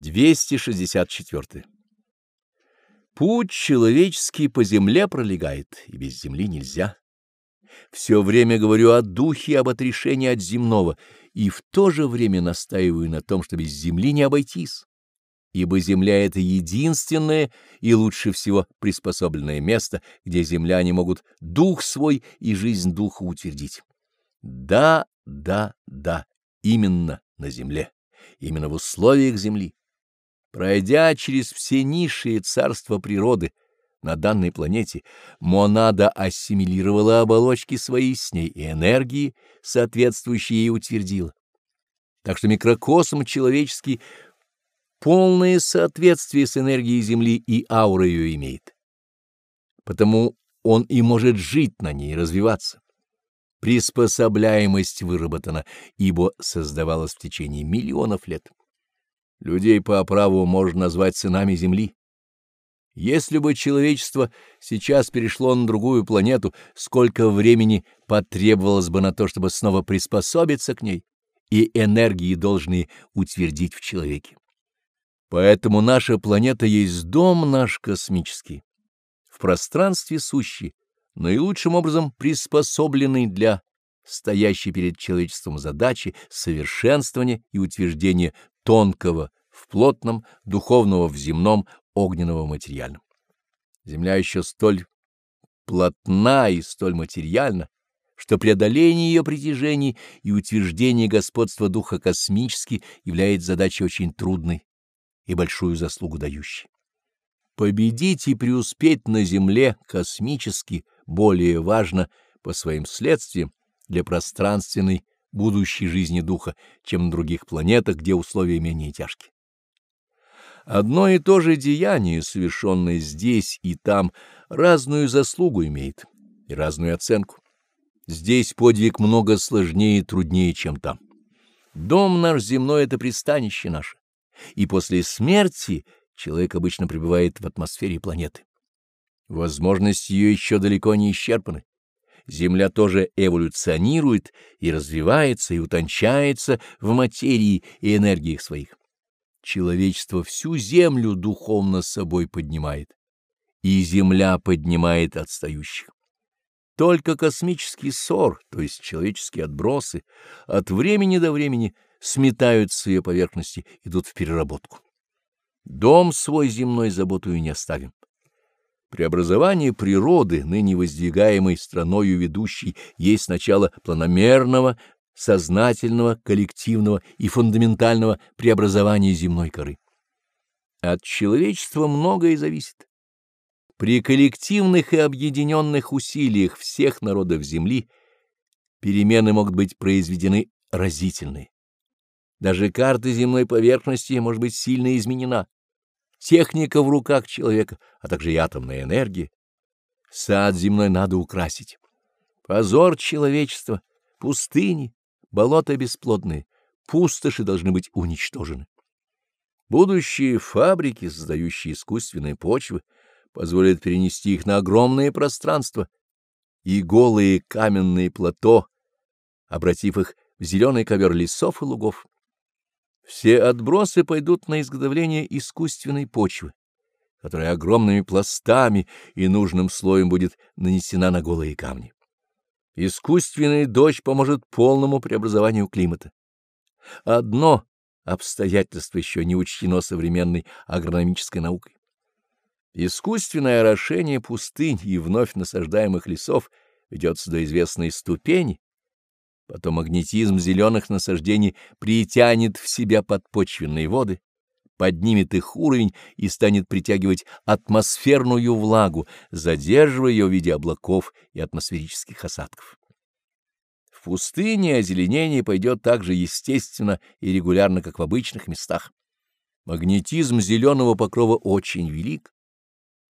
264. Путь человеческий по земле пролегает, и без земли нельзя. Все время говорю о духе об отрешении от земного, и в то же время настаиваю на том, что без земли не обойтись, ибо земля — это единственное и лучше всего приспособленное место, где земляне могут дух свой и жизнь духа утвердить. Да, да, да, именно на земле, именно в условиях земли. Пройдя через все низшие царства природы на данной планете, монада ассимилировала оболочки свои с ней и энергии, соответствующие ей утвердила. Так что микрокосм человеческий полное соответствие с энергией Земли и аурой ее имеет. Потому он и может жить на ней и развиваться. Приспособляемость выработана, ибо создавалась в течение миллионов лет. Людей по праву можно назвать сынами Земли. Если бы человечество сейчас перешло на другую планету, сколько времени потребовалось бы на то, чтобы снова приспособиться к ней и энергии должны утвердить в человеке. Поэтому наша планета есть дом наш космический, в пространстве сущий, наилучшим образом приспособленный для стоящей перед человечеством задачи совершенствования и утверждения тонкого в плотном, духовного в земном, огненного в материальном. Земля еще столь плотна и столь материальна, что преодоление ее притяжений и утверждение господства духа космически является задачей очень трудной и большую заслугу дающей. Победить и преуспеть на Земле космически более важно по своим следствиям для пространственной будущей жизни духа, чем на других планетах, где условия менее тяжкие. Одно и то же деяние, совершенное здесь и там, разную заслугу имеет и разную оценку. Здесь подвиг много сложнее и труднее, чем там. Дом наш земной — это пристанище наше, и после смерти человек обычно пребывает в атмосфере планеты. Возможности ее еще далеко не исчерпаны. Земля тоже эволюционирует и развивается, и утончается в материи и энергиях своих. Человечество всю землю духовно собой поднимает, и земля поднимает отстающих. Только космический ссор, то есть человеческие отбросы, от времени до времени сметают с ее поверхности, идут в переработку. Дом свой земной заботую не оставим. Преобразование природы, ныне воздвигаемой страною ведущей, есть начало планомерного, сознательного, коллективного и фундаментального преобразования земной коры. От человечества многое зависит. При коллективных и объединенных усилиях всех народов Земли перемены могут быть произведены разительные. Даже карта земной поверхности может быть сильно изменена техника в руках человека, а также и атомная энергия. Сад земной надо украсить. Позор человечества, пустыни, болота бесплодные, пустоши должны быть уничтожены. Будущие фабрики, создающие искусственные почвы, позволят перенести их на огромные пространства, и голые каменные плато, обратив их в зеленый ковер лесов и лугов. Все отбросы пойдут на изготовление искусственной почвы, которая огромными пластами и нужным слоем будет нанесена на голые камни. Искусственный дождь поможет полному преобразованию климата. Одно обстоятельство еще не учтено современной агрономической наукой. Искусственное орошение пустынь и вновь насаждаемых лесов ведется до известной ступени, Потом магнетизм зеленых насаждений притянет в себя подпочвенные воды, поднимет их уровень и станет притягивать атмосферную влагу, задерживая ее в виде облаков и атмосферических осадков. В пустыне озеленение пойдет так же естественно и регулярно, как в обычных местах. Магнетизм зеленого покрова очень велик.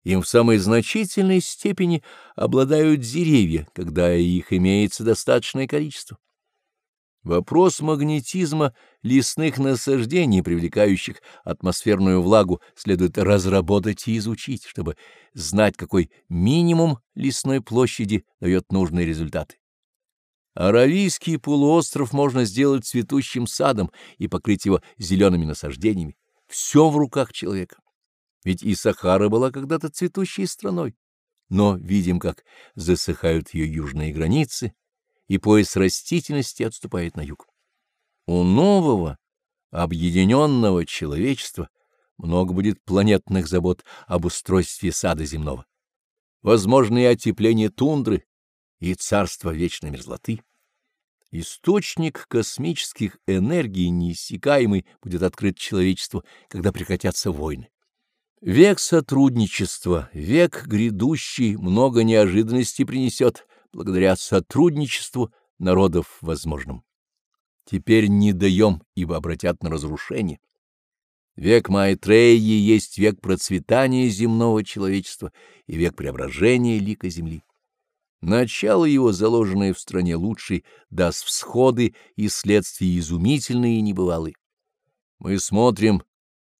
Им в самой значительной степени обладают деревья, когда их имеется достаточное количество. Вопрос магнетизма лесных насаждений, привлекающих атмосферную влагу, следует разработать и изучить, чтобы знать, какой минимум лесной площади дает нужные результаты. Аравийский полуостров можно сделать цветущим садом и покрыть его зелеными насаждениями. все в руках человека. Ведь и Сахара была когда-то цветущей страной, но видим, как засыхают ее южные границы, и пояс растительности отступает на юг. У нового, объединенного человечества много будет планетных забот об устройстве сада земного. Возможно и отепление тундры и царство вечной мерзлоты. Источник космических энергий неиссякаемый будет открыт человечеству, когда прекратятся войны. Век сотрудничества, век грядущий много неожиданностей принесет благодаря сотрудничеству народов возможным. Теперь не даем, ибо обратят на разрушение. Век Майтреи есть век процветания земного человечества и век преображения лика земли. Начало его, заложенное в стране лучшей, даст всходы и следствия изумительные и небывалые. Мы смотрим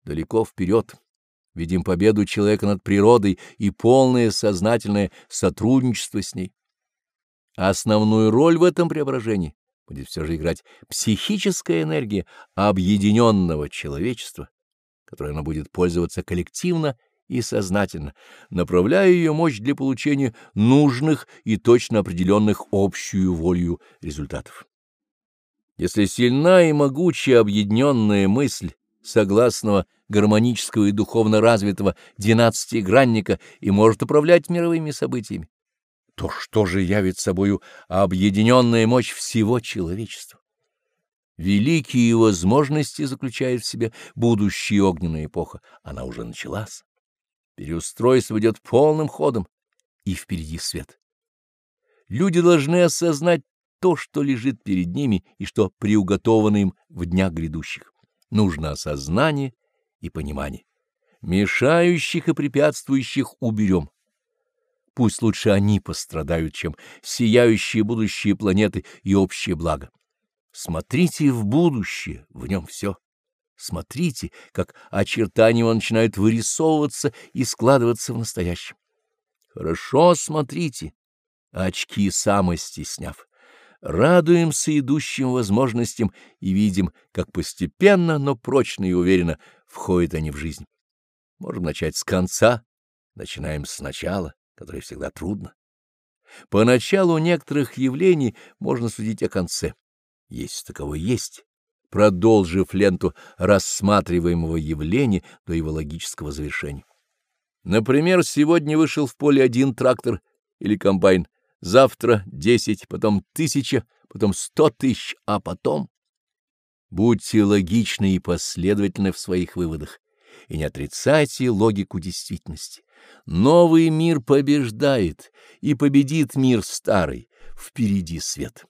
далеко вперед видим победу человека над природой и полное сознательное сотрудничество с ней. Основную роль в этом преображении будет все же играть психическая энергия объединенного человечества, которой она будет пользоваться коллективно и сознательно, направляя ее мощь для получения нужных и точно определенных общую волю результатов. Если сильна и могучая объединенная мысль согласного гармонического и духовно развитого двенадцатигранника и может управлять мировыми событиями, то что же явит собою объединенная мощь всего человечества? Великие возможности заключает в себе будущая огненная эпоха. Она уже началась. Переустройство идет полным ходом, и впереди свет. Люди должны осознать то, что лежит перед ними и что приуготовано им в днях грядущих. Нужно осознание и понимание. Мешающих и препятствующих уберем. Пусть лучше они пострадают, чем сияющие будущие планеты и общее благо. Смотрите в будущее, в нем все. Смотрите, как очертания его начинают вырисовываться и складываться в настоящем. Хорошо смотрите, очки самости сняв радуемся идущим возможностям и видим, как постепенно, но прочно и уверенно входят они в жизнь. Можем начать с конца, начинаем с начала, которое всегда трудно. По началу некоторых явлений можно судить о конце, если таково есть, продолжив ленту рассматриваемого явления до его логического завершения. Например, сегодня вышел в поле один трактор или комбайн, завтра десять, потом тысяча, потом сто тысяч, а потом... Будьте логичны и последовательны в своих выводах, и не отрицайте логику действительности. Новый мир побеждает, и победит мир старый, впереди свет.